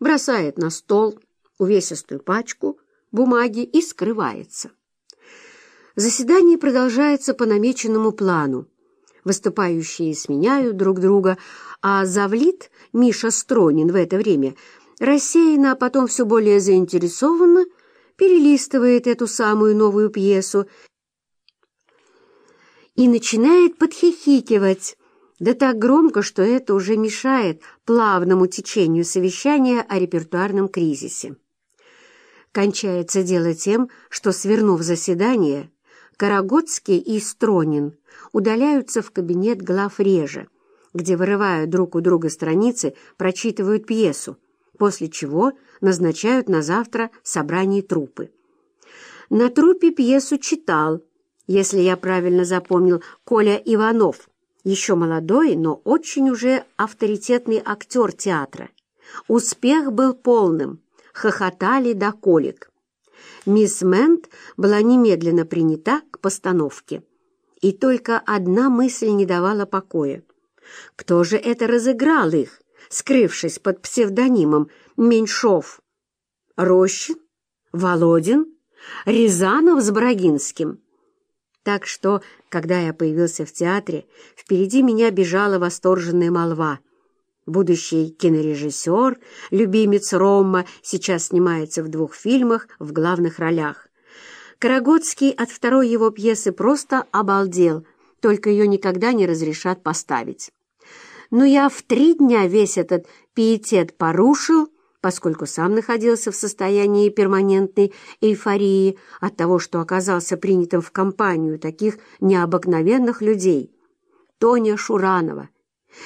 бросает на стол увесистую пачку бумаги и скрывается. Заседание продолжается по намеченному плану. Выступающие сменяют друг друга, а завлит Миша Стронин в это время рассеянно, а потом все более заинтересованно перелистывает эту самую новую пьесу и начинает подхихикивать, да так громко, что это уже мешает плавному течению совещания о репертуарном кризисе. Кончается дело тем, что, свернув заседание, Карагодский и Стронин удаляются в кабинет глав режа, где, вырывая друг у друга страницы, прочитывают пьесу, после чего назначают на завтра собрание труппы. На труппе пьесу читал, если я правильно запомнил, Коля Иванов, еще молодой, но очень уже авторитетный актер театра. Успех был полным, хохотали до колик. Мисс Мент была немедленно принята к постановке. И только одна мысль не давала покоя. Кто же это разыграл их, скрывшись под псевдонимом Меньшов? Рощин? Володин? Рязанов с Брагинским? Так что, когда я появился в театре, впереди меня бежала восторженная молва. Будущий кинорежиссер, любимец Рома, сейчас снимается в двух фильмах в главных ролях. Карагодский от второй его пьесы просто обалдел, только ее никогда не разрешат поставить. Но я в три дня весь этот пиетет порушил, поскольку сам находился в состоянии перманентной эйфории от того, что оказался принятым в компанию таких необыкновенных людей. Тоня Шуранова,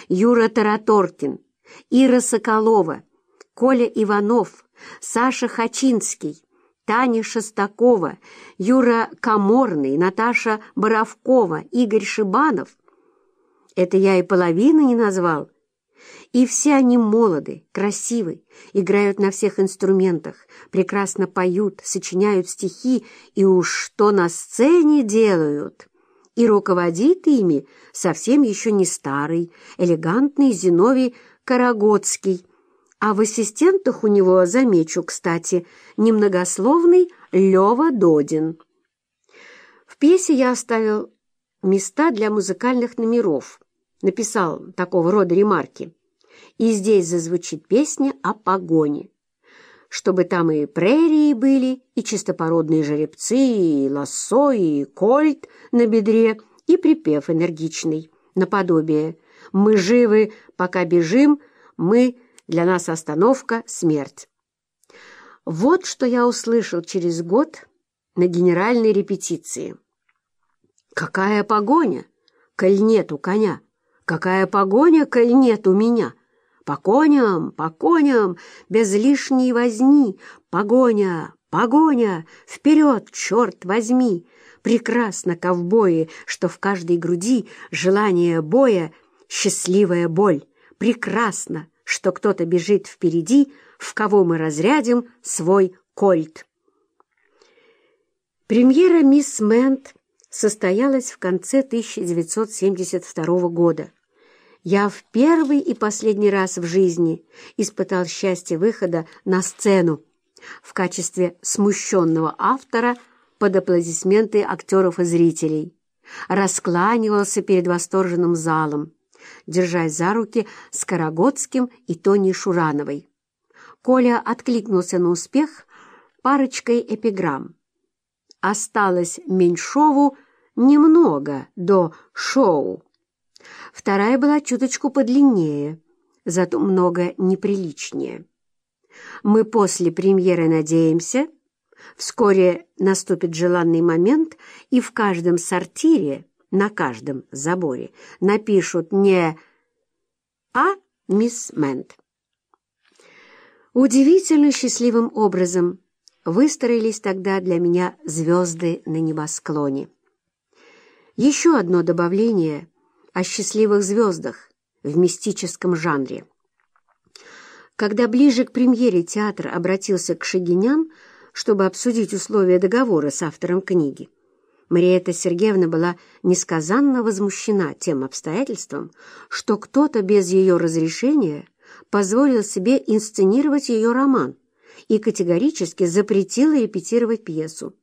Юра Тараторкин, Ира Соколова, Коля Иванов, Саша Хачинский, Таня Шестакова, Юра Каморный, Наташа Боровкова, Игорь Шибанов. Это я и половины не назвал. И все они молоды, красивы, играют на всех инструментах, прекрасно поют, сочиняют стихи и уж что на сцене делают. И руководит ими совсем еще не старый, элегантный Зиновий Карагодский, а в ассистентах у него, замечу, кстати, немногословный Лева Додин. В пьесе я оставил места для музыкальных номеров, написал такого рода ремарки. И здесь зазвучит песня о погоне чтобы там и прерии были, и чистопородные жеребцы, и лассо, и кольт на бедре, и припев энергичный, наподобие «Мы живы, пока бежим, мы, для нас остановка, смерть». Вот что я услышал через год на генеральной репетиции. «Какая погоня, коль нету коня! Какая погоня, коль нету меня!» По коням, по коням, без лишней возни, погоня, погоня, вперед, черт возьми! Прекрасно, ковбои, что в каждой груди желание боя, счастливая боль. Прекрасно, что кто-то бежит впереди, в кого мы разрядим свой кольт. Премьера «Мисс Мэнт» состоялась в конце 1972 года я в первый и последний раз в жизни испытал счастье выхода на сцену в качестве смущенного автора под аплодисменты актеров и зрителей. Раскланивался перед восторженным залом, держась за руки с Карагодским и Тони Шурановой. Коля откликнулся на успех парочкой эпиграмм. Осталось Меньшову немного до шоу. Вторая была чуточку подлиннее, зато много неприличнее. Мы после премьеры надеемся, вскоре наступит желанный момент, и в каждом сортире, на каждом заборе напишут не «А мисс Мэнт». Удивительно счастливым образом выстроились тогда для меня звезды на небосклоне. Еще одно добавление о счастливых звездах в мистическом жанре. Когда ближе к премьере театр обратился к Шагинян, чтобы обсудить условия договора с автором книги, Мариэта Сергеевна была несказанно возмущена тем обстоятельством, что кто-то без ее разрешения позволил себе инсценировать ее роман и категорически запретил репетировать пьесу.